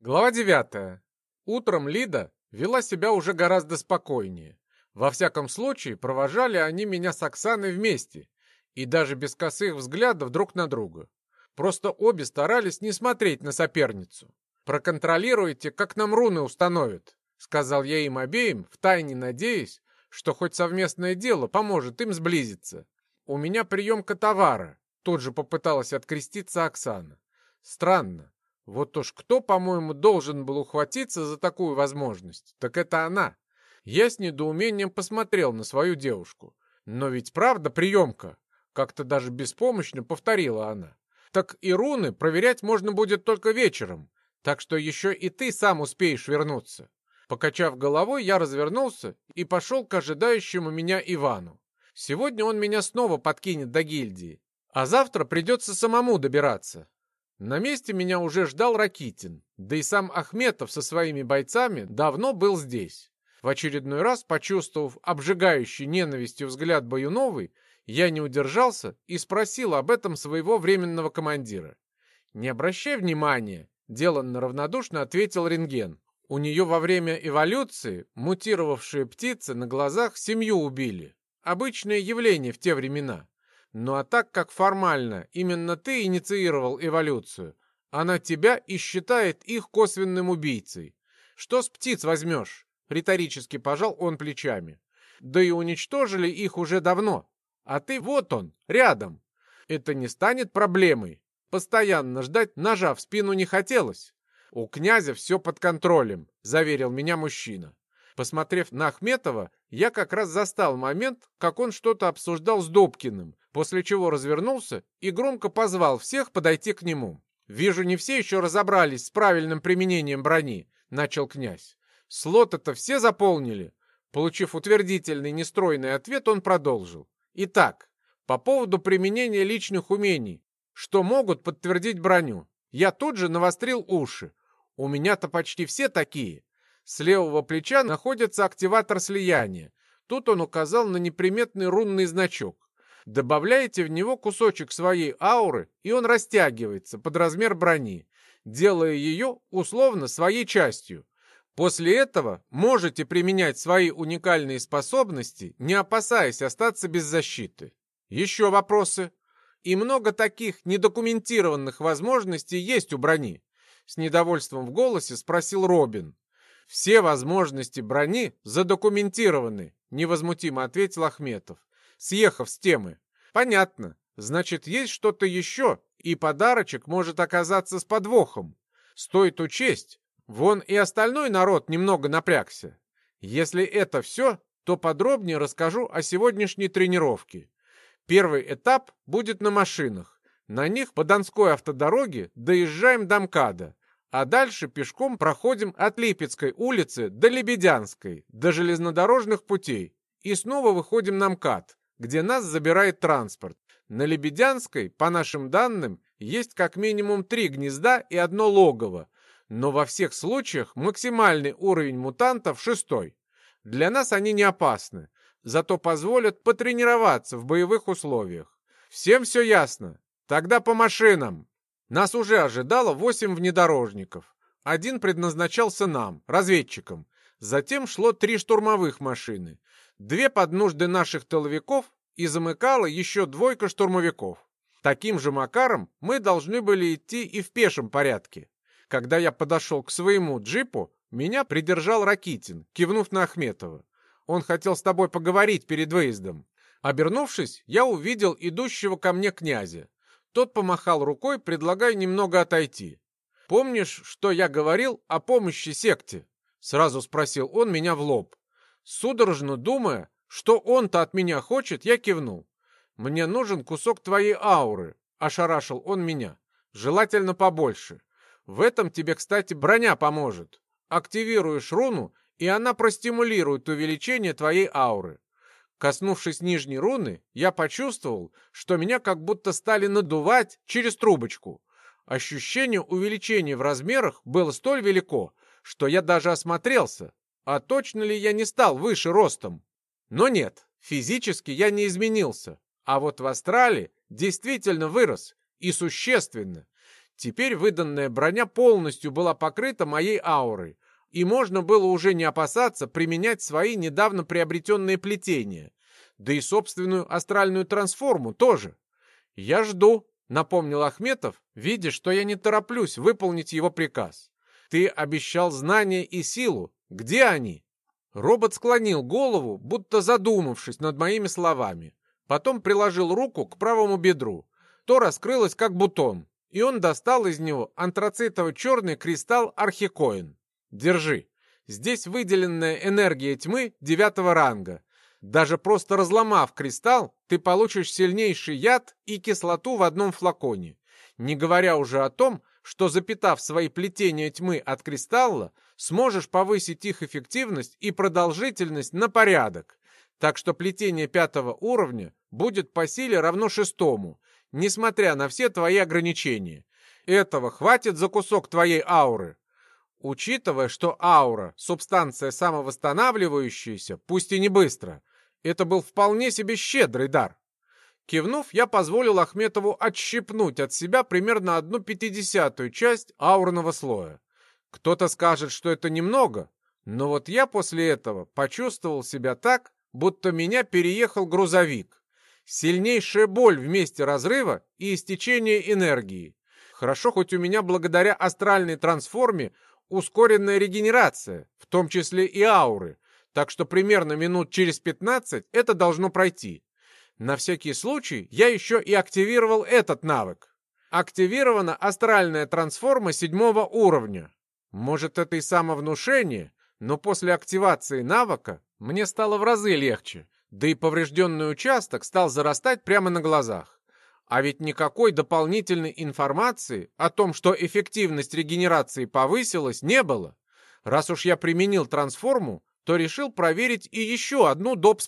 Глава 9. Утром Лида вела себя уже гораздо спокойнее. Во всяком случае, провожали они меня с Оксаной вместе, и даже без косых взглядов друг на друга. Просто обе старались не смотреть на соперницу. «Проконтролируйте, как нам руны установят», — сказал я им обеим, втайне надеясь, что хоть совместное дело поможет им сблизиться. «У меня приемка товара», — тут же попыталась откреститься Оксана. «Странно. Вот уж кто, по-моему, должен был ухватиться за такую возможность, так это она. Я с недоумением посмотрел на свою девушку. Но ведь правда приемка? Как-то даже беспомощно повторила она. Так и руны проверять можно будет только вечером, так что еще и ты сам успеешь вернуться. Покачав головой, я развернулся и пошел к ожидающему меня Ивану. Сегодня он меня снова подкинет до гильдии, а завтра придется самому добираться. На месте меня уже ждал Ракитин, да и сам Ахметов со своими бойцами давно был здесь. В очередной раз, почувствовав обжигающий ненавистью взгляд Баюновой, я не удержался и спросил об этом своего временного командира. «Не обращай внимания», — деланно равнодушно ответил рентген. «У нее во время эволюции мутировавшие птицы на глазах семью убили. Обычное явление в те времена. Ну а так как формально именно ты инициировал эволюцию, она тебя и считает их косвенным убийцей. Что с птиц возьмешь? Риторически пожал он плечами. Да и уничтожили их уже давно. А ты вот он, рядом. Это не станет проблемой. Постоянно ждать ножа в спину не хотелось. У князя все под контролем, заверил меня мужчина. Посмотрев на Ахметова, я как раз застал момент, как он что-то обсуждал с Добкиным, после чего развернулся и громко позвал всех подойти к нему. «Вижу, не все еще разобрались с правильным применением брони», — начал князь. «Слот-то все заполнили?» Получив утвердительный нестройный ответ, он продолжил. «Итак, по поводу применения личных умений, что могут подтвердить броню, я тут же навострил уши. У меня-то почти все такие. С левого плеча находится активатор слияния. Тут он указал на неприметный рунный значок. Добавляете в него кусочек своей ауры, и он растягивается под размер брони, делая ее условно своей частью. После этого можете применять свои уникальные способности, не опасаясь остаться без защиты. Еще вопросы? И много таких недокументированных возможностей есть у брони. С недовольством в голосе спросил Робин. Все возможности брони задокументированы, невозмутимо ответил Ахметов съехав с темы. Понятно. Значит, есть что-то еще, и подарочек может оказаться с подвохом. Стоит учесть, вон и остальной народ немного напрягся. Если это все, то подробнее расскажу о сегодняшней тренировке. Первый этап будет на машинах. На них по Донской автодороге доезжаем до МКАДа, а дальше пешком проходим от Липецкой улицы до Лебедянской, до железнодорожных путей, и снова выходим на МКАД где нас забирает транспорт. На Лебедянской, по нашим данным, есть как минимум три гнезда и одно логово, но во всех случаях максимальный уровень мутантов шестой. Для нас они не опасны, зато позволят потренироваться в боевых условиях. Всем все ясно? Тогда по машинам. Нас уже ожидало восемь внедорожников. Один предназначался нам, разведчикам. Затем шло три штурмовых машины две под нужды наших тыловиков и замыкала еще двойка штурмовиков. Таким же макаром мы должны были идти и в пешем порядке. Когда я подошел к своему джипу, меня придержал Ракитин, кивнув на Ахметова. Он хотел с тобой поговорить перед выездом. Обернувшись, я увидел идущего ко мне князя. Тот помахал рукой, предлагая немного отойти. «Помнишь, что я говорил о помощи секте?» Сразу спросил он меня в лоб. Судорожно думая, что он-то от меня хочет, я кивнул. «Мне нужен кусок твоей ауры», — ошарашил он меня. «Желательно побольше. В этом тебе, кстати, броня поможет. Активируешь руну, и она простимулирует увеличение твоей ауры». Коснувшись нижней руны, я почувствовал, что меня как будто стали надувать через трубочку. Ощущение увеличения в размерах было столь велико, что я даже осмотрелся, а точно ли я не стал выше ростом? Но нет, физически я не изменился. А вот в астрале действительно вырос. И существенно. Теперь выданная броня полностью была покрыта моей аурой, и можно было уже не опасаться применять свои недавно приобретенные плетения, да и собственную астральную трансформу тоже. «Я жду», — напомнил Ахметов, видя, что я не тороплюсь выполнить его приказ. «Ты обещал знания и силу. Где они?» Робот склонил голову, будто задумавшись над моими словами. Потом приложил руку к правому бедру. То раскрылось, как бутон, и он достал из него антрацитово-черный кристалл архикоин. Держи. Здесь выделенная энергия тьмы девятого ранга. Даже просто разломав кристалл, ты получишь сильнейший яд и кислоту в одном флаконе. Не говоря уже о том, что, запитав свои плетения тьмы от кристалла, сможешь повысить их эффективность и продолжительность на порядок. Так что плетение пятого уровня будет по силе равно шестому, несмотря на все твои ограничения. Этого хватит за кусок твоей ауры. Учитывая, что аура — субстанция самовосстанавливающаяся, пусть и не быстро, это был вполне себе щедрый дар. Кивнув, я позволил Ахметову отщипнуть от себя примерно одну пятидесятую часть аурного слоя. Кто-то скажет, что это немного, но вот я после этого почувствовал себя так, будто меня переехал грузовик. Сильнейшая боль в месте разрыва и истечение энергии. Хорошо, хоть у меня благодаря астральной трансформе ускоренная регенерация, в том числе и ауры, так что примерно минут через 15 это должно пройти. На всякий случай я еще и активировал этот навык. Активирована астральная трансформа седьмого уровня. Может, это и самовнушение, но после активации навыка мне стало в разы легче, да и поврежденный участок стал зарастать прямо на глазах. А ведь никакой дополнительной информации о том, что эффективность регенерации повысилась, не было. Раз уж я применил трансформу, то решил проверить и еще одну доп.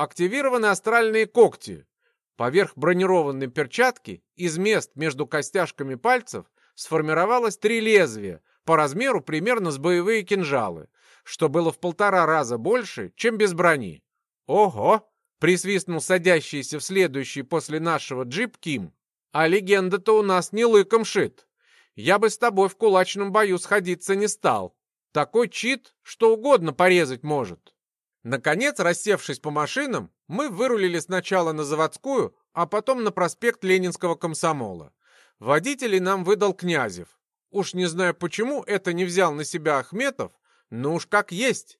Активированы астральные когти. Поверх бронированной перчатки из мест между костяшками пальцев сформировалось три лезвия, по размеру примерно с боевые кинжалы, что было в полтора раза больше, чем без брони. «Ого!» — присвистнул садящийся в следующий после нашего джип Ким. «А легенда-то у нас не лыком шит. Я бы с тобой в кулачном бою сходиться не стал. Такой чит, что угодно порезать может». Наконец, рассевшись по машинам, мы вырулили сначала на заводскую, а потом на проспект Ленинского комсомола. Водителей нам выдал Князев. Уж не знаю, почему это не взял на себя Ахметов, ну уж как есть.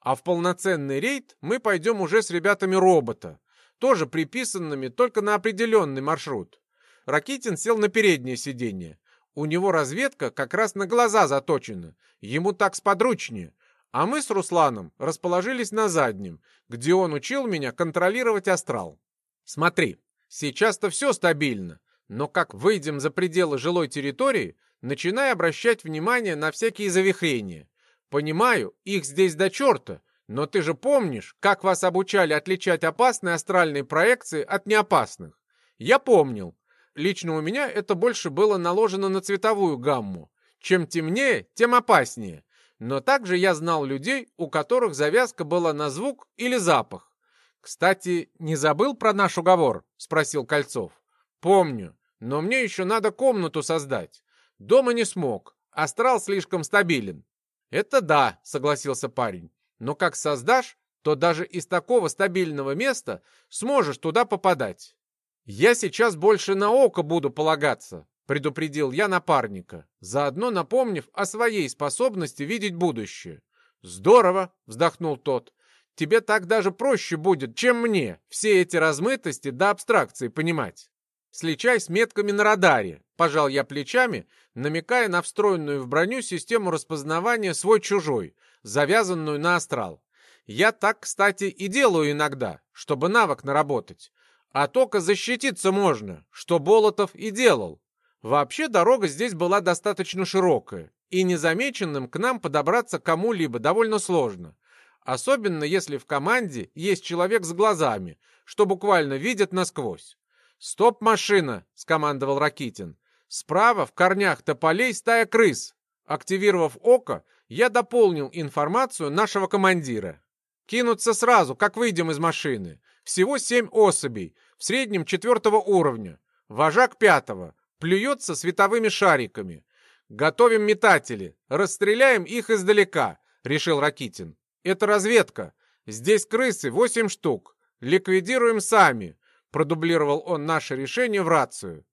А в полноценный рейд мы пойдем уже с ребятами робота, тоже приписанными только на определенный маршрут. Ракитин сел на переднее сиденье. У него разведка как раз на глаза заточена, ему так сподручнее. А мы с Русланом расположились на заднем, где он учил меня контролировать астрал. Смотри, сейчас-то все стабильно, но как выйдем за пределы жилой территории, начинай обращать внимание на всякие завихрения. Понимаю, их здесь до черта, но ты же помнишь, как вас обучали отличать опасные астральные проекции от неопасных? Я помнил. Лично у меня это больше было наложено на цветовую гамму. Чем темнее, тем опаснее. Но также я знал людей, у которых завязка была на звук или запах. «Кстати, не забыл про наш уговор?» — спросил Кольцов. «Помню, но мне еще надо комнату создать. Дома не смог, астрал слишком стабилен. «Это да», — согласился парень. «Но как создашь, то даже из такого стабильного места сможешь туда попадать». «Я сейчас больше на око буду полагаться», — предупредил я напарника, заодно напомнив о своей способности видеть будущее. «Здорово», — вздохнул тот. «Тебе так даже проще будет, чем мне, все эти размытости до абстракции понимать». «Сличай с метками на радаре», — пожал я плечами, намекая на встроенную в броню систему распознавания свой-чужой, завязанную на астрал. Я так, кстати, и делаю иногда, чтобы навык наработать. А только защититься можно, что Болотов и делал. Вообще дорога здесь была достаточно широкая, и незамеченным к нам подобраться кому-либо довольно сложно. Особенно если в команде есть человек с глазами, что буквально видит насквозь. «Стоп, машина!» — скомандовал Ракитин. «Справа в корнях тополей стая крыс». Активировав око, я дополнил информацию нашего командира. «Кинуться сразу, как выйдем из машины. Всего семь особей, в среднем четвертого уровня. Вожак пятого. Плюется световыми шариками. Готовим метатели, расстреляем их издалека, решил Ракитин. Это разведка. Здесь крысы восемь штук. Ликвидируем сами, продублировал он наше решение в рацию.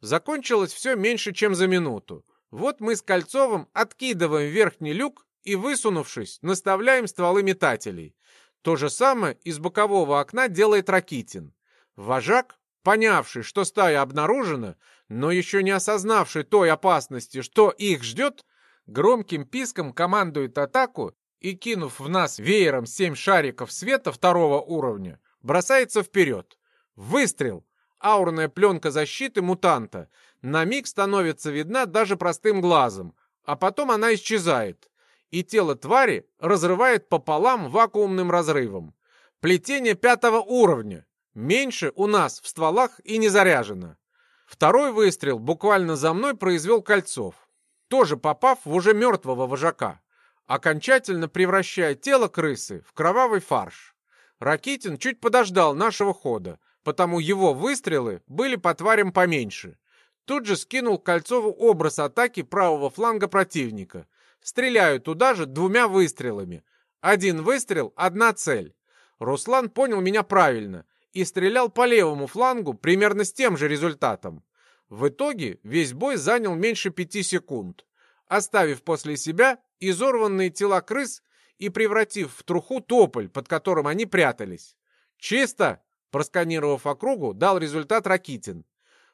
Закончилось все меньше, чем за минуту. Вот мы с Кольцовым откидываем верхний люк и, высунувшись, наставляем стволы метателей. То же самое из бокового окна делает Ракитин. Вожак, понявший, что стая обнаружена, но еще не осознавший той опасности, что их ждет, громким писком командует атаку и, кинув в нас веером семь шариков света второго уровня, бросается вперед. Выстрел! Аурная пленка защиты мутанта на миг становится видна даже простым глазом, а потом она исчезает, и тело твари разрывает пополам вакуумным разрывом. Плетение пятого уровня. Меньше у нас в стволах и не заряжено. Второй выстрел буквально за мной произвел Кольцов, тоже попав в уже мертвого вожака, окончательно превращая тело крысы в кровавый фарш. Ракитин чуть подождал нашего хода, потому его выстрелы были по тварям поменьше. Тут же скинул Кольцову образ атаки правого фланга противника. Стреляю туда же двумя выстрелами. Один выстрел, одна цель. Руслан понял меня правильно и стрелял по левому флангу примерно с тем же результатом. В итоге весь бой занял меньше пяти секунд, оставив после себя изорванные тела крыс и превратив в труху тополь, под которым они прятались. «Чисто!» Просканировав округу, дал результат Ракитин.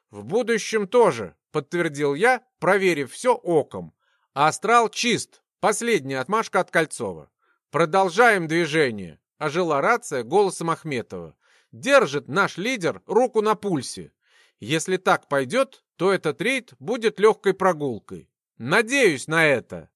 «В будущем тоже», — подтвердил я, проверив все оком. «Астрал чист. Последняя отмашка от Кольцова. Продолжаем движение», — ожила рация голосом Ахметова. «Держит наш лидер руку на пульсе. Если так пойдет, то этот рейд будет легкой прогулкой. Надеюсь на это».